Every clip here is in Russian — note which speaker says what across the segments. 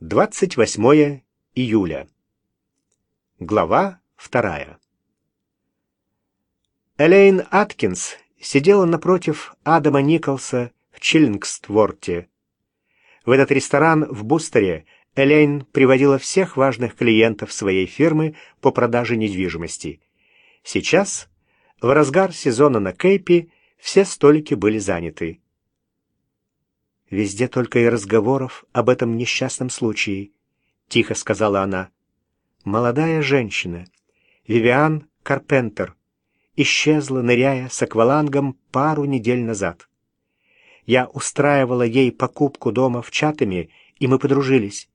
Speaker 1: 28 июля. Глава вторая. Элейн Аткинс сидела напротив Адама Николса в Чиллингстворте. В этот ресторан в Бустере Элейн приводила всех важных клиентов своей фирмы по продаже недвижимости. Сейчас, в разгар сезона на Кейпе, все столики были заняты. Везде только и разговоров об этом несчастном случае, тихо сказала она. Молодая женщина, Вивиан Карпентер, исчезла, ныряя с аквалангом пару недель назад. Я устраивала ей покупку дома в Чатами, и мы подружились.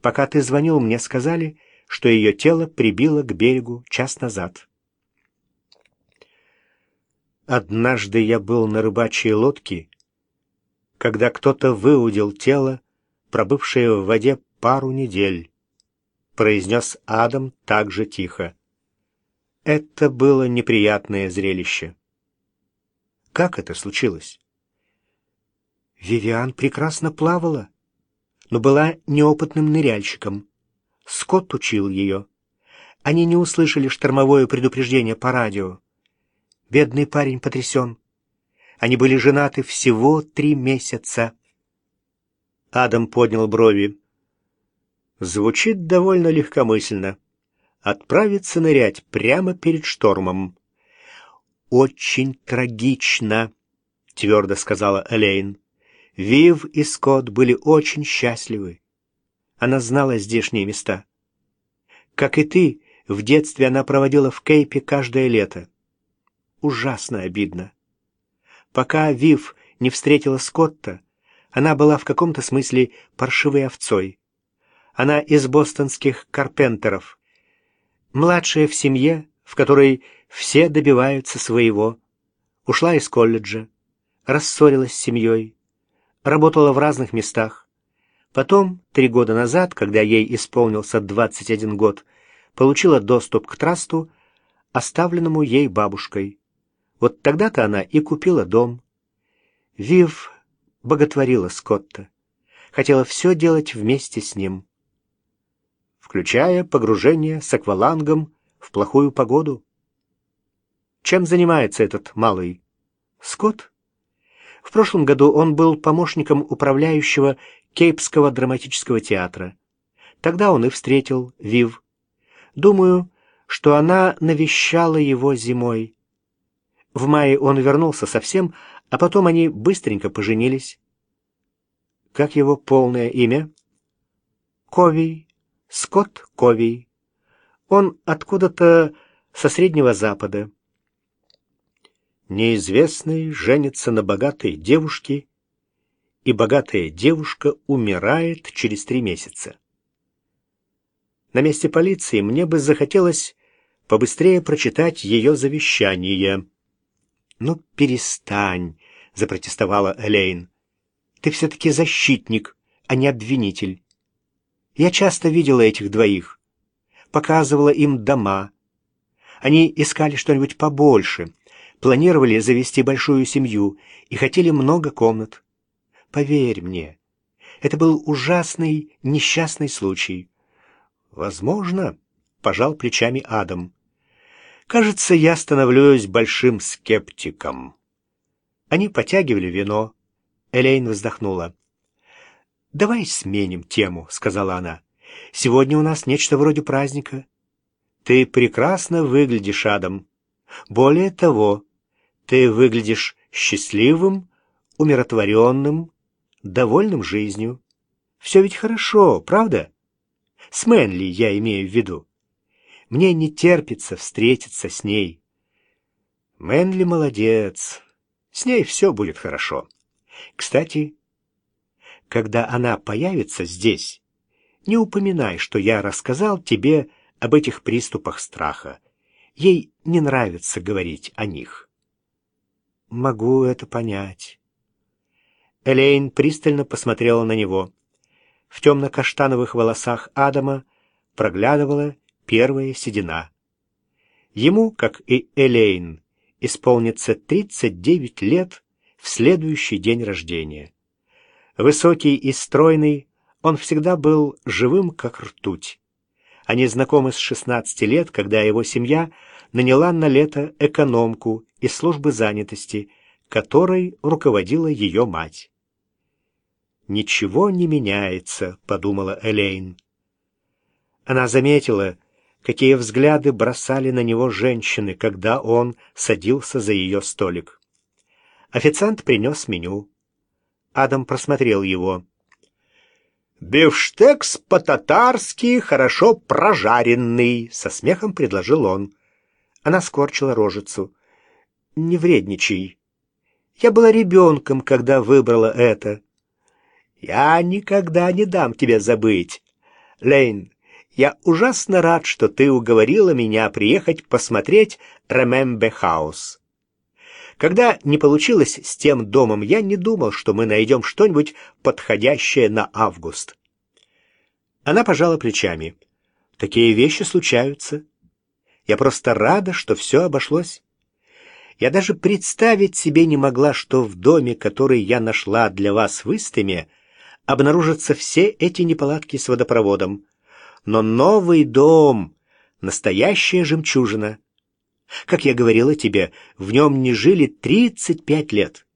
Speaker 1: Пока ты звонил, мне сказали, что ее тело прибило к берегу час назад. Однажды я был на рыбачьей лодке когда кто-то выудил тело, пробывшее в воде пару недель, произнес Адам так же тихо. Это было неприятное зрелище. Как это случилось? Вивиан прекрасно плавала, но была неопытным ныряльщиком. Скотт учил ее. Они не услышали штормовое предупреждение по радио. Бедный парень потрясен. Они были женаты всего три месяца. Адам поднял брови. Звучит довольно легкомысленно. Отправиться нырять прямо перед штормом. «Очень трагично», — твердо сказала Элейн. Вив и Скотт были очень счастливы. Она знала здешние места. Как и ты, в детстве она проводила в Кейпе каждое лето. Ужасно обидно. Пока Вив не встретила Скотта, она была в каком-то смысле паршивой овцой. Она из бостонских карпентеров. Младшая в семье, в которой все добиваются своего. Ушла из колледжа, рассорилась с семьей, работала в разных местах. Потом, три года назад, когда ей исполнился 21 год, получила доступ к трасту, оставленному ей бабушкой. Вот тогда-то она и купила дом. Вив боготворила Скотта, хотела все делать вместе с ним, включая погружение с аквалангом в плохую погоду. Чем занимается этот малый? Скотт? В прошлом году он был помощником управляющего Кейпского драматического театра. Тогда он и встретил Вив. Думаю, что она навещала его зимой. В мае он вернулся совсем, а потом они быстренько поженились. Как его полное имя? Ковий. Скотт Ковий. Он откуда-то со Среднего Запада. Неизвестный женится на богатой девушке, и богатая девушка умирает через три месяца. На месте полиции мне бы захотелось побыстрее прочитать ее завещание. «Ну, перестань», — запротестовала Элейн. «Ты все-таки защитник, а не обвинитель. Я часто видела этих двоих, показывала им дома. Они искали что-нибудь побольше, планировали завести большую семью и хотели много комнат. Поверь мне, это был ужасный, несчастный случай». «Возможно», — пожал плечами Адам. Кажется, я становлюсь большим скептиком. Они потягивали вино. Элейн вздохнула. «Давай сменим тему», — сказала она. «Сегодня у нас нечто вроде праздника. Ты прекрасно выглядишь, Адам. Более того, ты выглядишь счастливым, умиротворенным, довольным жизнью. Все ведь хорошо, правда? С Мэнли я имею в виду. Мне не терпится встретиться с ней. Мэнли молодец. С ней все будет хорошо. Кстати, когда она появится здесь, не упоминай, что я рассказал тебе об этих приступах страха. Ей не нравится говорить о них. Могу это понять. Элейн пристально посмотрела на него. В темно-каштановых волосах Адама проглядывала первая седина. Ему, как и Элейн, исполнится 39 лет в следующий день рождения. Высокий и стройный, Он всегда был живым, как ртуть. Они знакомы с 16 лет, когда его семья наняла на лето экономку из службы занятости, которой руководила ее мать. «Ничего не меняется», — подумала Элейн. Она заметила, какие взгляды бросали на него женщины, когда он садился за ее столик. Официант принес меню. Адам просмотрел его. «Бифштекс по-татарски, хорошо прожаренный», — со смехом предложил он. Она скорчила рожицу. «Не вредничай. Я была ребенком, когда выбрала это. Я никогда не дам тебя забыть. Лейн, я ужасно рад, что ты уговорила меня приехать посмотреть Ремембе Хаус. Когда не получилось с тем домом, я не думал, что мы найдем что-нибудь подходящее на август. Она пожала плечами. Такие вещи случаются. Я просто рада, что все обошлось. Я даже представить себе не могла, что в доме, который я нашла для вас в Истеме, обнаружатся все эти неполадки с водопроводом. Но новый дом — настоящая жемчужина. Как я говорила тебе, в нем не жили 35 лет.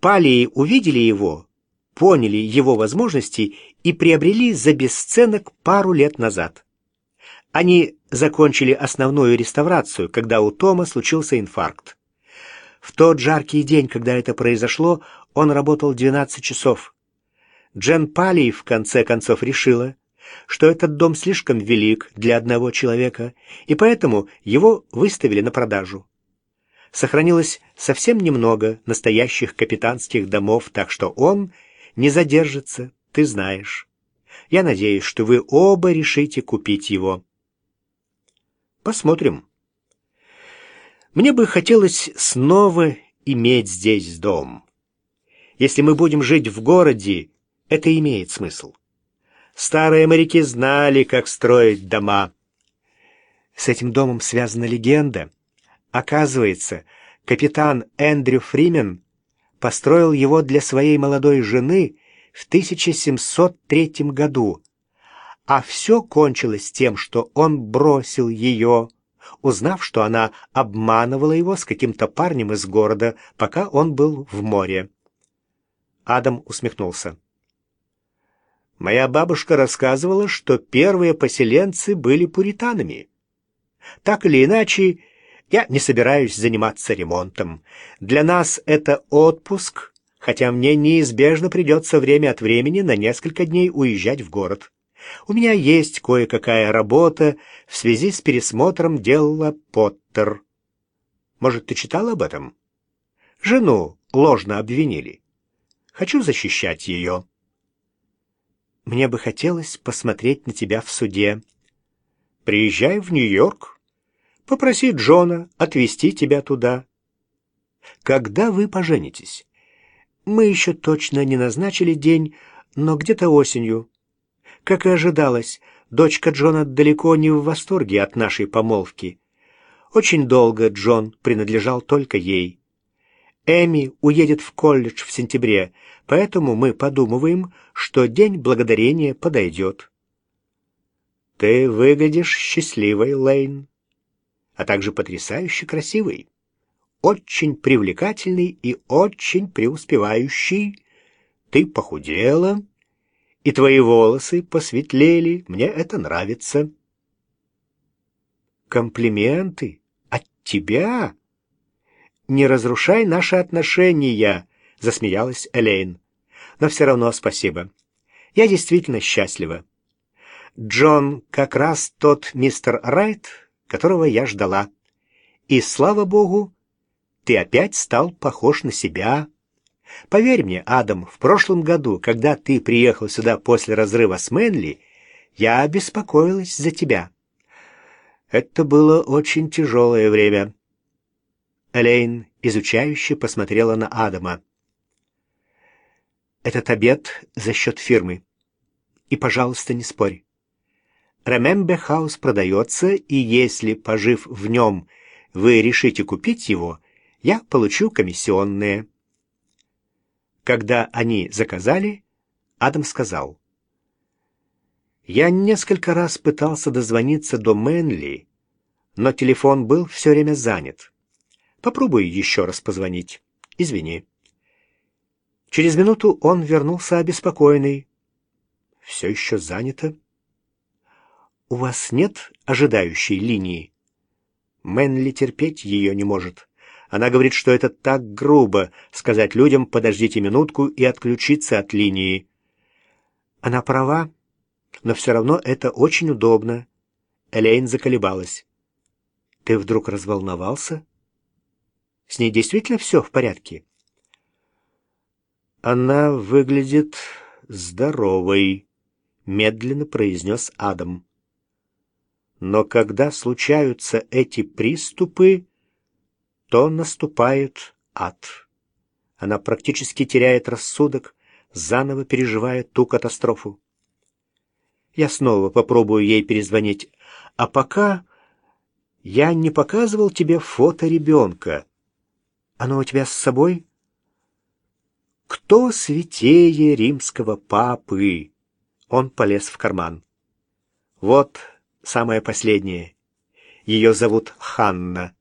Speaker 1: Палии увидели его, поняли его возможности и приобрели за бесценок пару лет назад. Они закончили основную реставрацию, когда у Тома случился инфаркт. В тот жаркий день, когда это произошло, он работал 12 часов. Джен Палей в конце концов решила, что этот дом слишком велик для одного человека, и поэтому его выставили на продажу. Сохранилось совсем немного настоящих капитанских домов, так что он не задержится, ты знаешь. Я надеюсь, что вы оба решите купить его. Посмотрим. Мне бы хотелось снова иметь здесь дом. Если мы будем жить в городе, это имеет смысл. Старые моряки знали, как строить дома. С этим домом связана легенда. Оказывается, капитан Эндрю Фримен построил его для своей молодой жены в 1703 году, а все кончилось тем, что он бросил ее, узнав, что она обманывала его с каким-то парнем из города, пока он был в море. Адам усмехнулся. Моя бабушка рассказывала, что первые поселенцы были пуританами. Так или иначе, я не собираюсь заниматься ремонтом. Для нас это отпуск, хотя мне неизбежно придется время от времени на несколько дней уезжать в город. У меня есть кое-какая работа в связи с пересмотром дела Поттер. Может, ты читал об этом? Жену ложно обвинили. Хочу защищать ее. Мне бы хотелось посмотреть на тебя в суде. Приезжай в Нью-Йорк. Попроси Джона отвезти тебя туда. Когда вы поженитесь? Мы еще точно не назначили день, но где-то осенью. Как и ожидалось, дочка Джона далеко не в восторге от нашей помолвки. Очень долго Джон принадлежал только ей. Эми уедет в колледж в сентябре, поэтому мы подумываем, что День Благодарения подойдет. Ты выглядишь счастливой, Лейн, а также потрясающе красивой, очень привлекательный и очень преуспевающий. Ты похудела, и твои волосы посветлели, мне это нравится. Комплименты от тебя? Не разрушай наши отношения, — засмеялась Элейн. «Но все равно спасибо. Я действительно счастлива. Джон как раз тот мистер Райт, которого я ждала. И, слава богу, ты опять стал похож на себя. Поверь мне, Адам, в прошлом году, когда ты приехал сюда после разрыва с Мэнли, я обеспокоилась за тебя. Это было очень тяжелое время». Элейн изучающе посмотрела на Адама. Этот обед за счет фирмы. И, пожалуйста, не спорь. Ремембе хаус продается, и если, пожив в нем, вы решите купить его, я получу комиссионные. Когда они заказали, Адам сказал, «Я несколько раз пытался дозвониться до Мэнли, но телефон был все время занят. Попробуй еще раз позвонить. Извини». Через минуту он вернулся обеспокоенный. «Все еще занято?» «У вас нет ожидающей линии?» Мэнли терпеть ее не может. Она говорит, что это так грубо сказать людям «подождите минутку» и отключиться от линии. Она права, но все равно это очень удобно. Элейн заколебалась. Ты вдруг разволновался? С ней действительно все в порядке? Она выглядит здоровой, медленно произнес Адам. Но когда случаются эти приступы, то наступает ад. Она практически теряет рассудок, заново переживая ту катастрофу. Я снова попробую ей перезвонить. А пока я не показывал тебе фото ребенка. Оно у тебя с собой? Кто святее римского папы? Он полез в карман. Вот самое последнее. Ее зовут Ханна.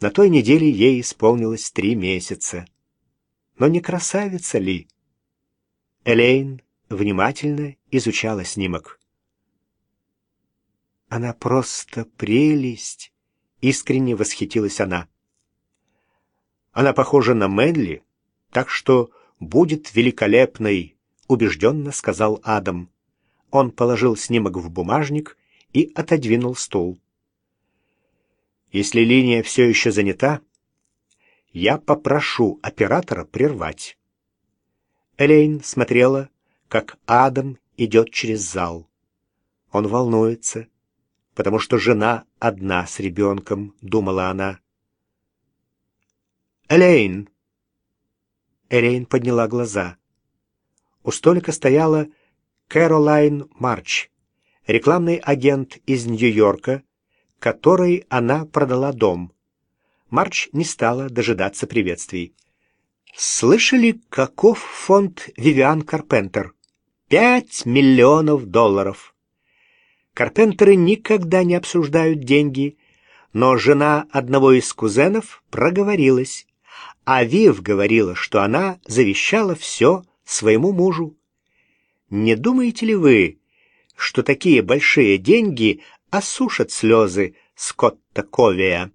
Speaker 1: На той неделе ей исполнилось три месяца. Но не красавица ли? Элейн внимательно изучала снимок. Она просто прелесть, искренне восхитилась она. Она похожа на Мэнли, так что будет великолепной, убежденно сказал Адам. Он положил снимок в бумажник и отодвинул стул. Если линия все еще занята, я попрошу оператора прервать. Элейн смотрела, как Адам идет через зал. Он волнуется, потому что жена одна с ребенком, думала она. Элейн. Элейн подняла глаза. У столика стояла Кэролайн Марч, рекламный агент из Нью-Йорка, которой она продала дом. Марч не стала дожидаться приветствий. Слышали, каков фонд Вивиан Карпентер? Пять миллионов долларов. Карпентеры никогда не обсуждают деньги, но жена одного из кузенов проговорилась, а Вив говорила, что она завещала все своему мужу. Не думаете ли вы, что такие большие деньги осушат слезы Скотта Ковия?